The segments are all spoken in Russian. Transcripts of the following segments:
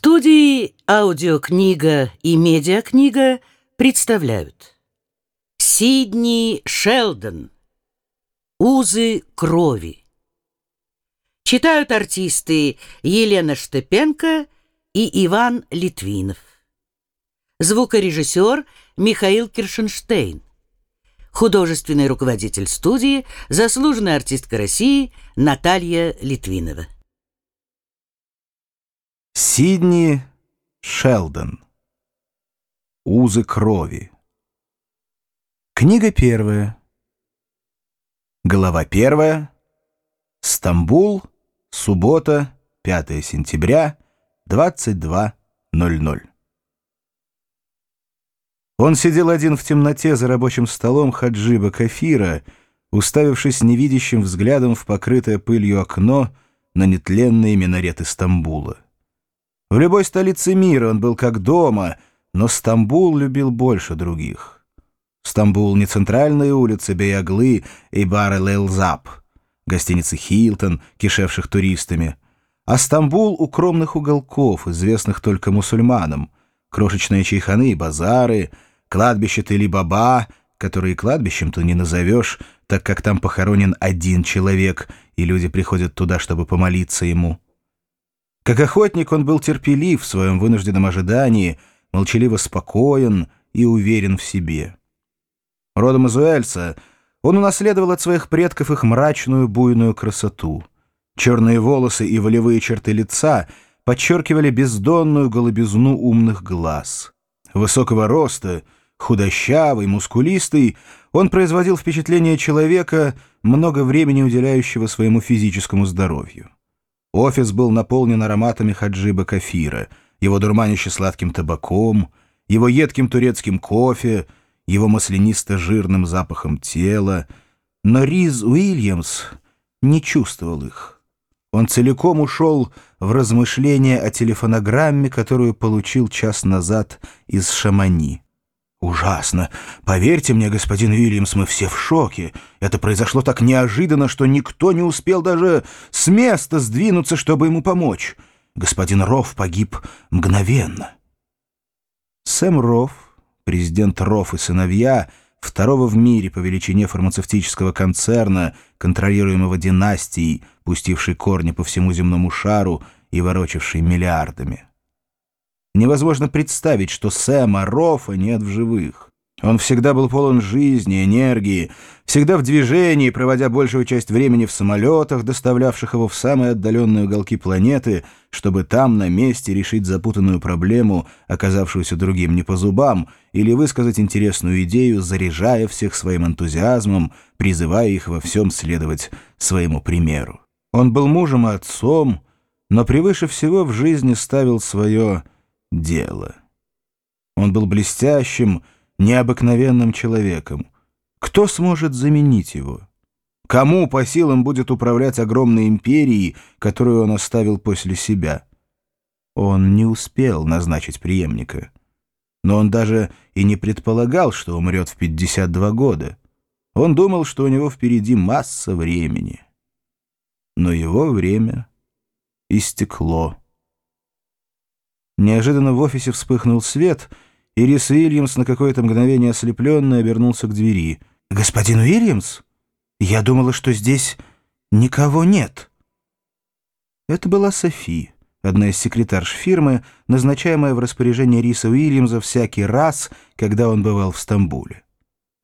Студии «Аудиокнига» и «Медиакнига» представляют Сидни Шелдон «Узы крови» Читают артисты Елена Штепенко и Иван Литвинов. Звукорежиссер Михаил Киршенштейн. Художественный руководитель студии, заслуженная артистка России Наталья Литвинова Сидни Шелдон. Узы крови. Книга первая. Глава первая. Стамбул. Суббота, 5 сентября, 22.00. Он сидел один в темноте за рабочим столом Хаджиба Кафира, уставившись невидящим взглядом в покрытое пылью окно на нетленные минареты Стамбула. В любой столице мира он был как дома, но Стамбул любил больше других. Стамбул не центральные улицы Беяглы и бары Лейлзап, гостиницы Хилтон, кишевших туристами, а Стамбул укромных уголков, известных только мусульманам, крошечные чайханы и базары, кладбище Тели-Баба, которые кладбищем-то не назовешь, так как там похоронен один человек, и люди приходят туда, чтобы помолиться ему. Как охотник он был терпелив в своем вынужденном ожидании, молчаливо спокоен и уверен в себе. Родом из Уэльса он унаследовал от своих предков их мрачную буйную красоту. Черные волосы и волевые черты лица подчеркивали бездонную голубизну умных глаз. Высокого роста, худощавый, мускулистый, он производил впечатление человека, много времени уделяющего своему физическому здоровью. Офис был наполнен ароматами хаджиба кафира, его дурманище сладким табаком, его едким турецким кофе, его маслянисто-жирным запахом тела. Но Риз Уильямс не чувствовал их. Он целиком ушел в размышления о телефонограмме, которую получил час назад из Шамани. «Ужасно! Поверьте мне, господин Уильямс, мы все в шоке. Это произошло так неожиданно, что никто не успел даже с места сдвинуться, чтобы ему помочь. Господин Рофф погиб мгновенно». Сэм Рофф, президент Рофф и сыновья, второго в мире по величине фармацевтического концерна, контролируемого династией, пустивший корни по всему земному шару и ворочавший миллиардами. Невозможно представить, что Сэма Рофа нет в живых. Он всегда был полон жизни, энергии, всегда в движении, проводя большую часть времени в самолетах, доставлявших его в самые отдаленные уголки планеты, чтобы там, на месте, решить запутанную проблему, оказавшуюся другим не по зубам, или высказать интересную идею, заряжая всех своим энтузиазмом, призывая их во всем следовать своему примеру. Он был мужем и отцом, но превыше всего в жизни ставил свое дело. Он был блестящим, необыкновенным человеком. Кто сможет заменить его? Кому по силам будет управлять огромной империей, которую он оставил после себя? Он не успел назначить преемника. Но он даже и не предполагал, что умрет в 52 года. Он думал, что у него впереди масса времени. Но его время истекло. Неожиданно в офисе вспыхнул свет, и Рис Уильямс на какое-то мгновение ослепленный обернулся к двери. «Господин Уильямс? Я думала, что здесь никого нет». Это была Софи, одна из секретарш фирмы, назначаемая в распоряжение Риса Уильямса всякий раз, когда он бывал в Стамбуле.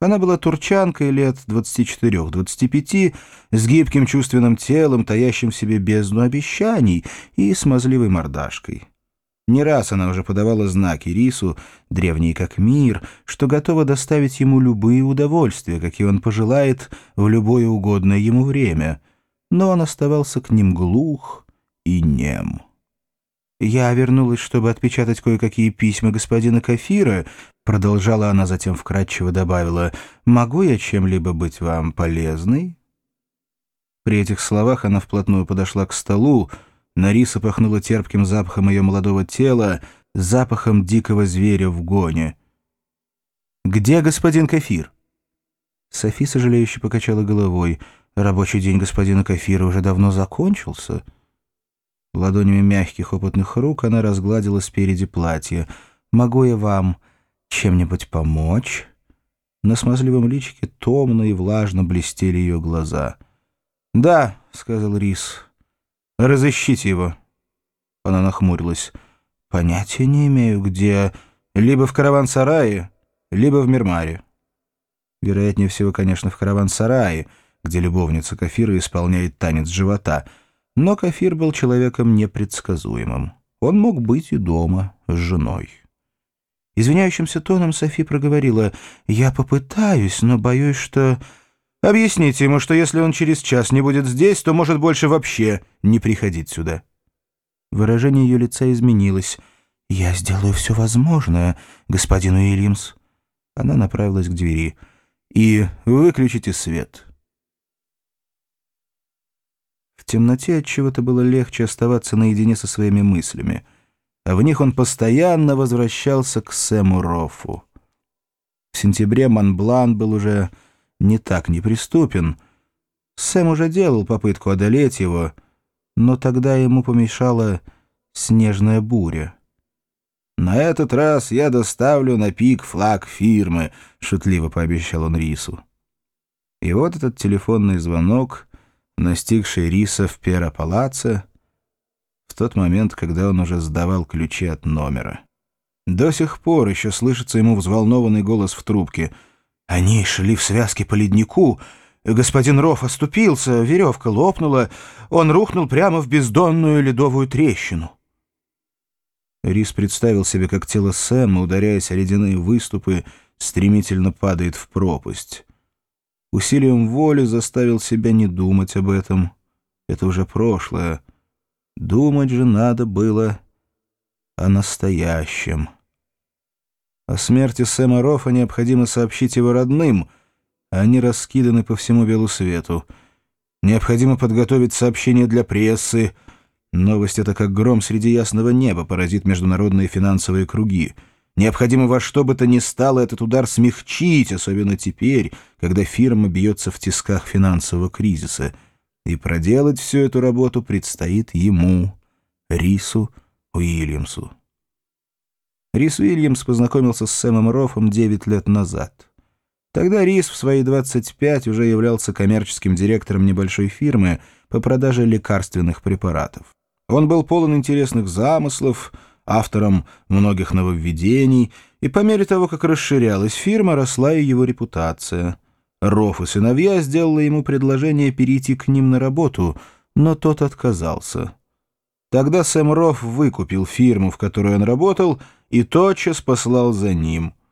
Она была турчанкой лет 24-25, с гибким чувственным телом, таящим в себе бездну обещаний и смазливой мордашкой. Не раз она уже подавала знаки Рису, древние как мир, что готова доставить ему любые удовольствия, какие он пожелает в любое угодное ему время. Но он оставался к ним глух и нем. «Я вернулась, чтобы отпечатать кое-какие письма господина Кафира», продолжала она затем вкратчиво добавила, «могу я чем-либо быть вам полезной?» При этих словах она вплотную подошла к столу, на риса пахнуло терпким запахом ее молодого тела, запахом дикого зверя в гоне. «Где господин Кафир?» Софи, сожалеюще покачала головой. «Рабочий день господина Кафира уже давно закончился». Ладонями мягких опытных рук она разгладила спереди платье. «Могу я вам чем-нибудь помочь?» На смазливом личике томно и влажно блестели ее глаза. «Да», — сказал Рис, — «разыщите его». Она нахмурилась. «Понятия не имею, где... Либо в караван-сарае, либо в Мирмаре». Вероятнее всего, конечно, в караван-сарае, где любовница Кафира исполняет танец живота. Но Кафир был человеком непредсказуемым. Он мог быть и дома с женой. Извиняющимся тоном Софи проговорила, «Я попытаюсь, но боюсь, что...» «Объясните ему, что если он через час не будет здесь, то может больше вообще не приходить сюда». Выражение ее лица изменилось. «Я сделаю все возможное, господин Уильямс». Она направилась к двери. «И выключите свет». В темноте от чего то было легче оставаться наедине со своими мыслями, а в них он постоянно возвращался к Сэму Рофу. В сентябре Монблан был уже не так неприступен. Сэм уже делал попытку одолеть его — но тогда ему помешала снежная буря. «На этот раз я доставлю на пик флаг фирмы», — шутливо пообещал он Рису. И вот этот телефонный звонок, настигший Риса в Пера-Палаце, в тот момент, когда он уже сдавал ключи от номера. До сих пор еще слышится ему взволнованный голос в трубке. «Они шли в связке по леднику», Господин Роф оступился, веревка лопнула, он рухнул прямо в бездонную ледовую трещину. Рис представил себе, как тело Сэма, ударяясь о ледяные выступы, стремительно падает в пропасть. Усилием воли заставил себя не думать об этом. Это уже прошлое. Думать же надо было о настоящем. О смерти Сэма Рофа необходимо сообщить его родным — они раскиданы по всему белу свету. Необходимо подготовить сообщение для прессы. Новость эта, как гром среди ясного неба, поразит международные финансовые круги. Необходимо во что бы то ни стало этот удар смягчить, особенно теперь, когда фирма бьется в тисках финансового кризиса. И проделать всю эту работу предстоит ему, Рису Уильямсу. Рис Уильямс познакомился с Сэмом Роффом 9 лет назад. Тогда Рис в свои 25 уже являлся коммерческим директором небольшой фирмы по продаже лекарственных препаратов. Он был полон интересных замыслов, автором многих нововведений, и по мере того, как расширялась фирма, росла и его репутация. Роф и сыновья сделала ему предложение перейти к ним на работу, но тот отказался. Тогда Сэм Рофф выкупил фирму, в которой он работал, и тотчас послал за ним —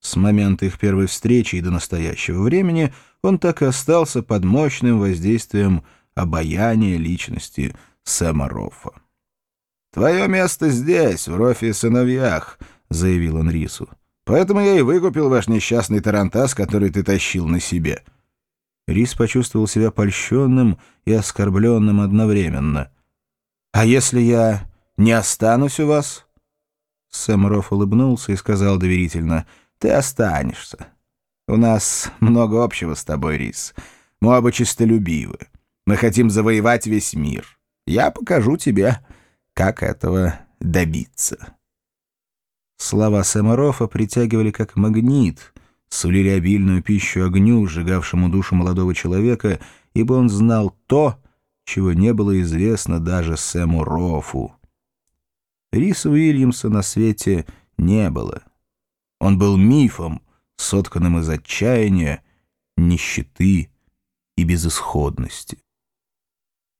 с момента их первой встречи и до настоящего времени он так и остался под мощным воздействием обаяния личности Сэма Роффа. «Твое место здесь, в Рофе и сыновьях», — заявил он Рису. «Поэтому я и выкупил ваш несчастный тарантас, который ты тащил на себе». Рис почувствовал себя польщенным и оскорбленным одновременно. «А если я не останусь у вас?» Сэм Рофф улыбнулся и сказал доверительно — ты останешься. У нас много общего с тобой, Рис. Мы оба чистолюбивы. Мы хотим завоевать весь мир. Я покажу тебе, как этого добиться». Слова Самарофа притягивали как магнит, сулили обильную пищу огню, сжигавшему душу молодого человека, ибо он знал то, чего не было известно даже Сэму Рофу. Риса Уильямса на свете не было. Он был мифом, сотканным из отчаяния, нищеты и безысходности.